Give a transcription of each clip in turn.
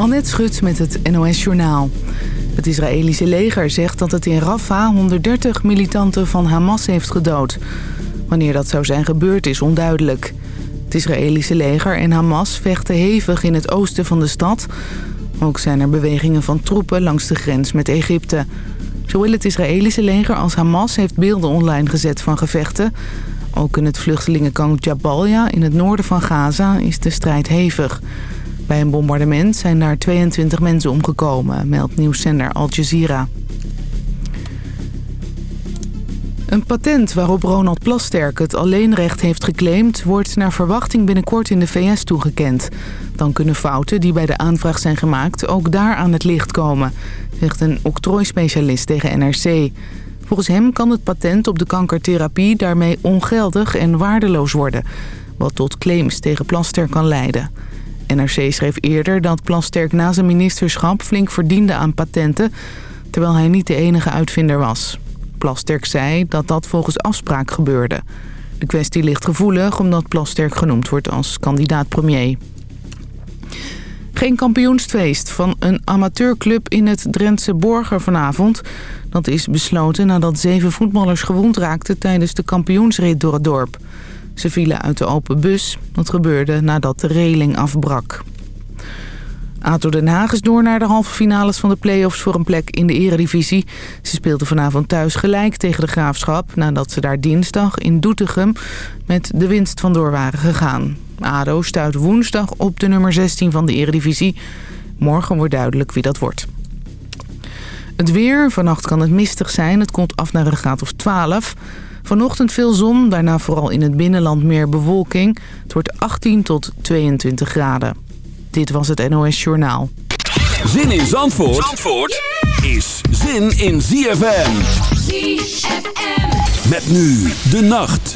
Annette Schut met het NOS Journaal. Het Israëlische leger zegt dat het in Rafah 130 militanten van Hamas heeft gedood. Wanneer dat zou zijn gebeurd is onduidelijk. Het Israëlische leger en Hamas vechten hevig in het oosten van de stad. Ook zijn er bewegingen van troepen langs de grens met Egypte. Zowel het Israëlische leger als Hamas heeft beelden online gezet van gevechten. Ook in het vluchtelingenkamp Jabalia in het noorden van Gaza is de strijd hevig. Bij een bombardement zijn daar 22 mensen omgekomen, meldt nieuwszender Al Jazeera. Een patent waarop Ronald Plasterk het alleenrecht heeft geclaimd... wordt naar verwachting binnenkort in de VS toegekend. Dan kunnen fouten die bij de aanvraag zijn gemaakt ook daar aan het licht komen... zegt een octrooispecialist tegen NRC. Volgens hem kan het patent op de kankertherapie daarmee ongeldig en waardeloos worden... wat tot claims tegen Plasterk kan leiden... NRC schreef eerder dat Plasterk na zijn ministerschap flink verdiende aan patenten... terwijl hij niet de enige uitvinder was. Plasterk zei dat dat volgens afspraak gebeurde. De kwestie ligt gevoelig omdat Plasterk genoemd wordt als kandidaat-premier. Geen kampioensfeest van een amateurclub in het Drentse Borger vanavond. Dat is besloten nadat zeven voetballers gewond raakten tijdens de kampioensrit door het dorp. Ze vielen uit de open bus. Dat gebeurde nadat de reling afbrak. ADO Den Haag is door naar de halve finales van de play-offs voor een plek in de eredivisie. Ze speelden vanavond thuis gelijk tegen de Graafschap... nadat ze daar dinsdag in Doetinchem met de winst vandoor waren gegaan. ADO stuit woensdag op de nummer 16 van de eredivisie. Morgen wordt duidelijk wie dat wordt. Het weer. Vannacht kan het mistig zijn. Het komt af naar een graad of 12. Vanochtend veel zon, daarna vooral in het binnenland meer bewolking. Het wordt 18 tot 22 graden. Dit was het NOS Journaal. Zin in Zandvoort, Zandvoort is zin in ZFM. ZFM. Met nu de nacht.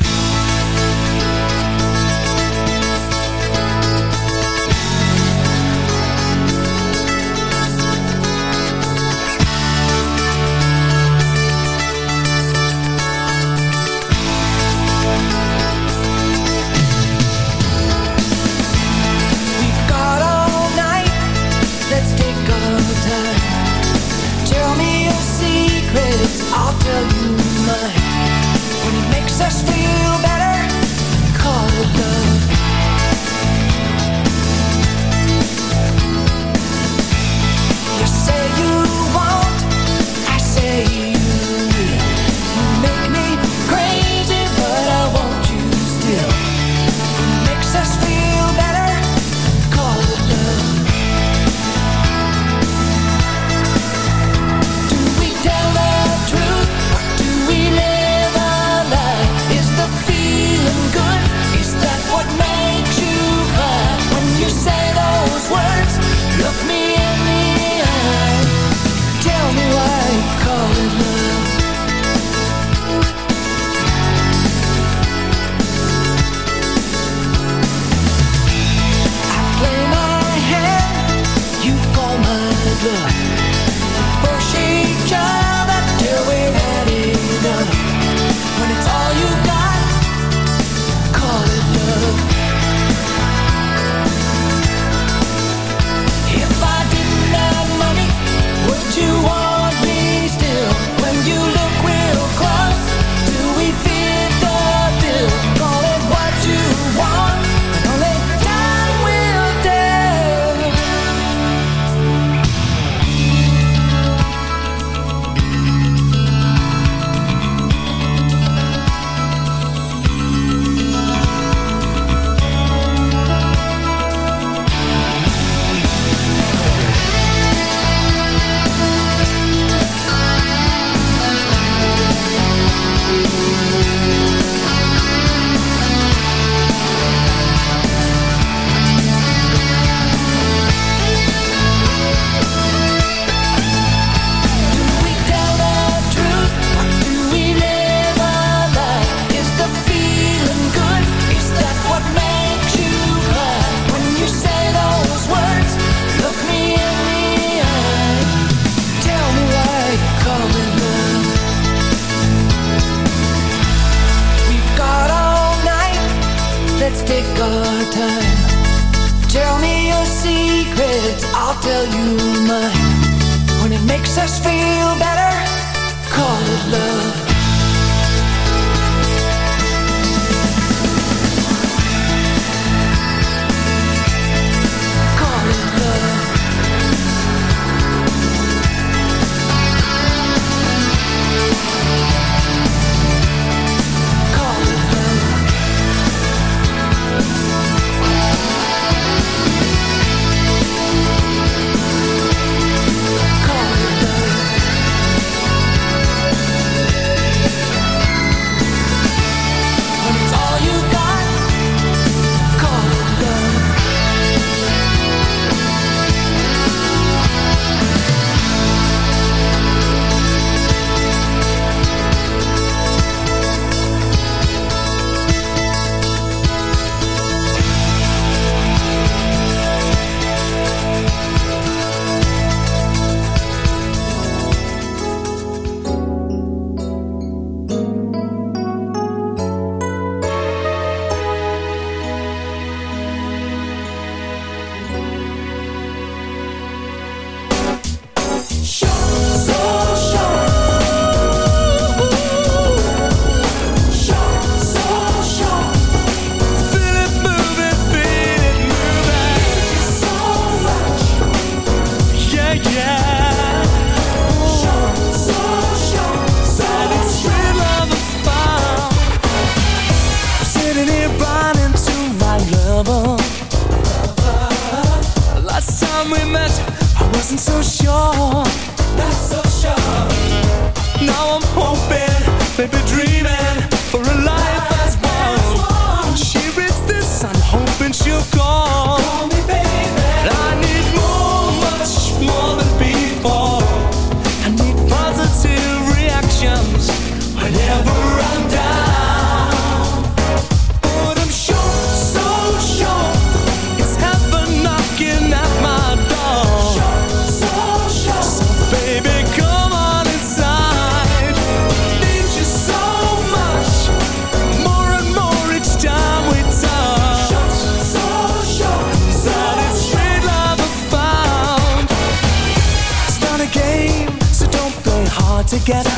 together.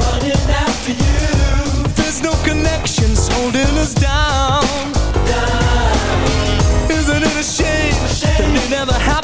running after you. There's no connections holding us down. down. Isn't it a shame, a shame. that it never happened?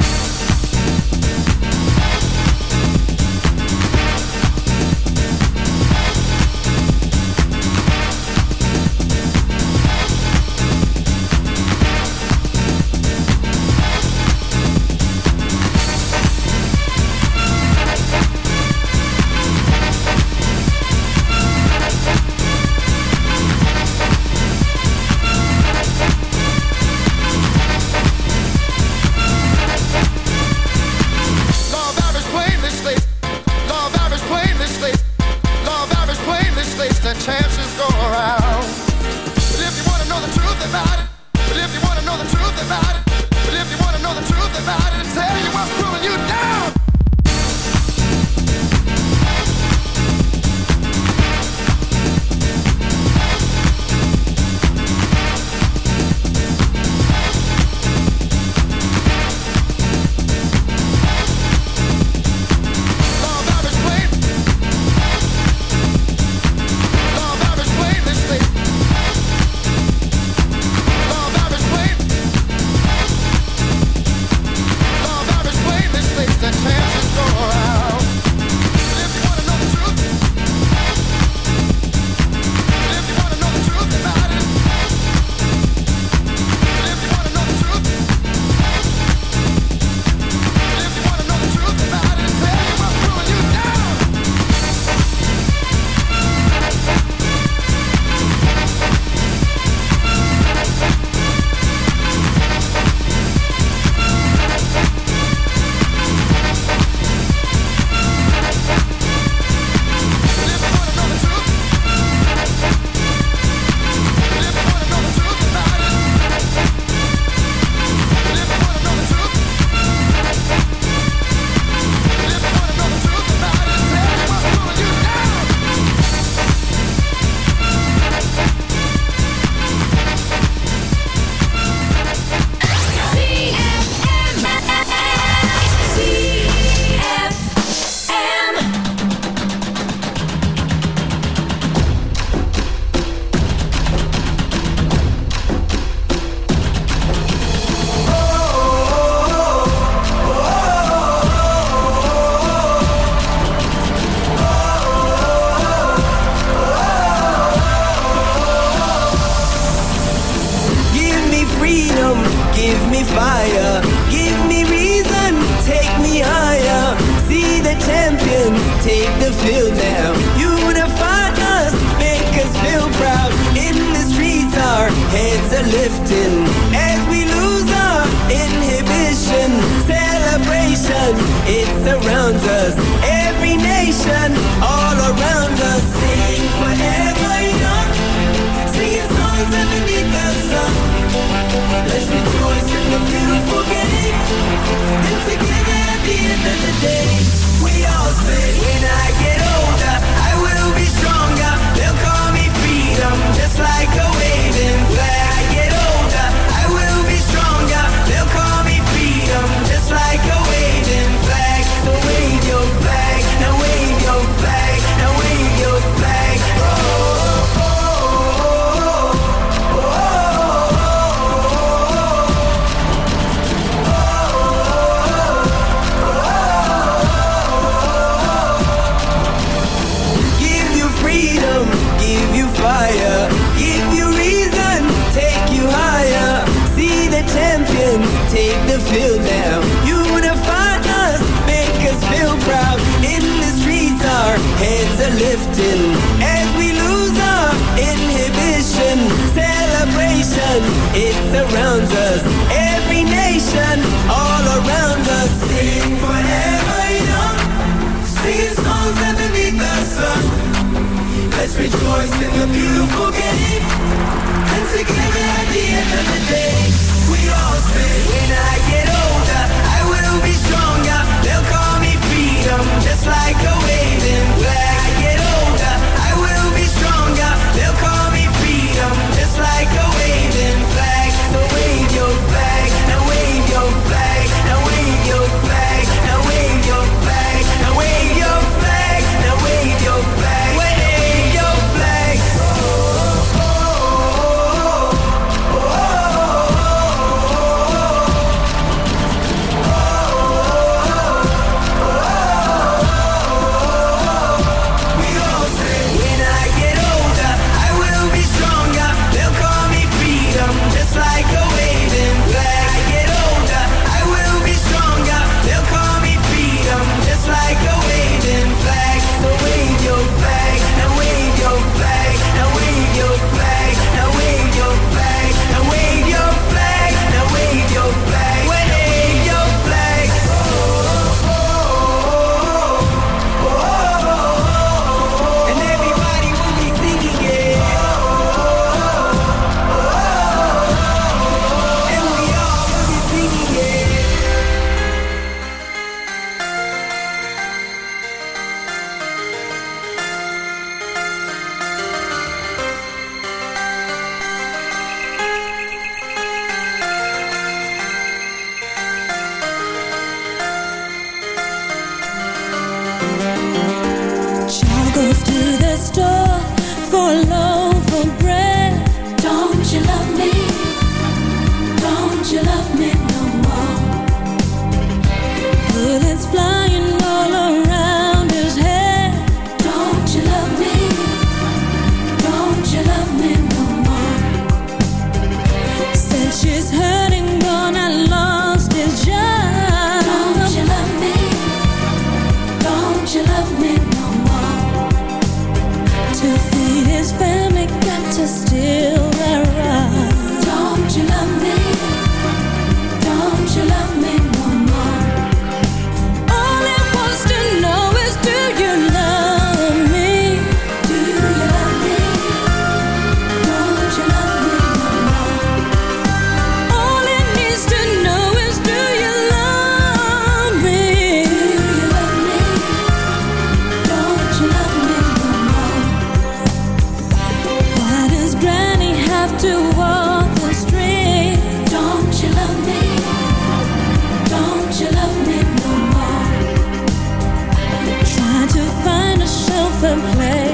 some place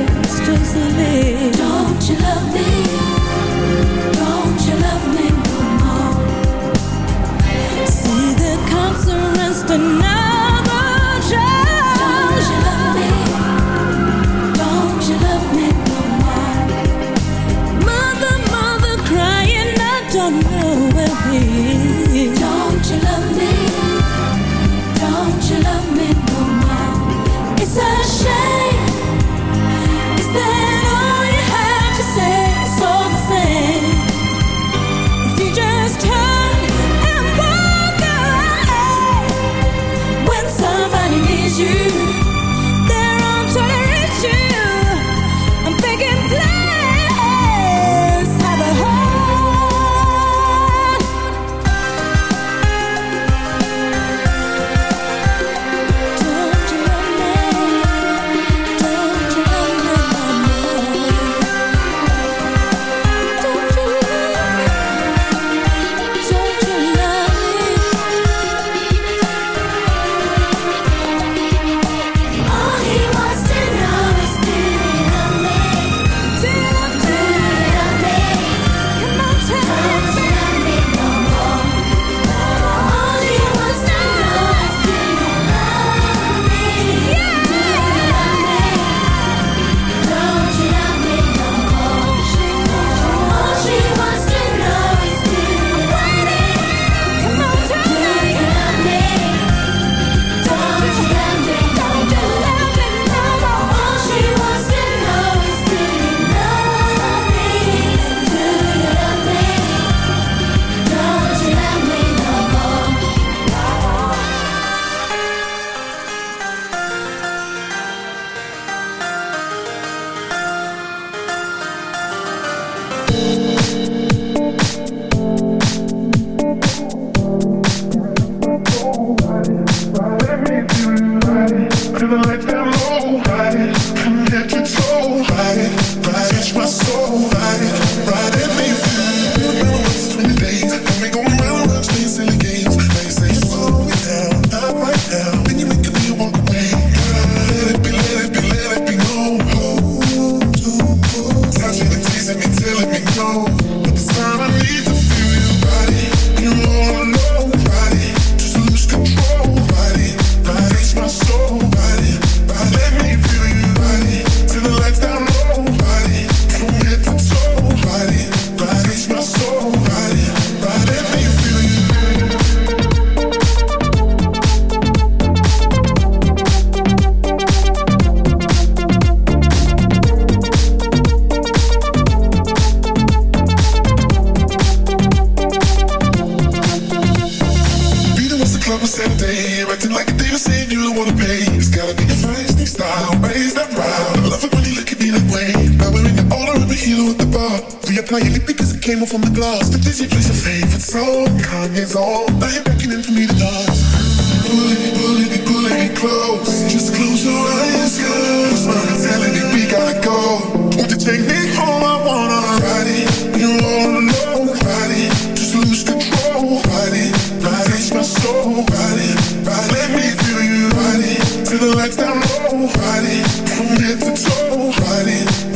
Right from head to toe. riding.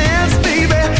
Dance, baby.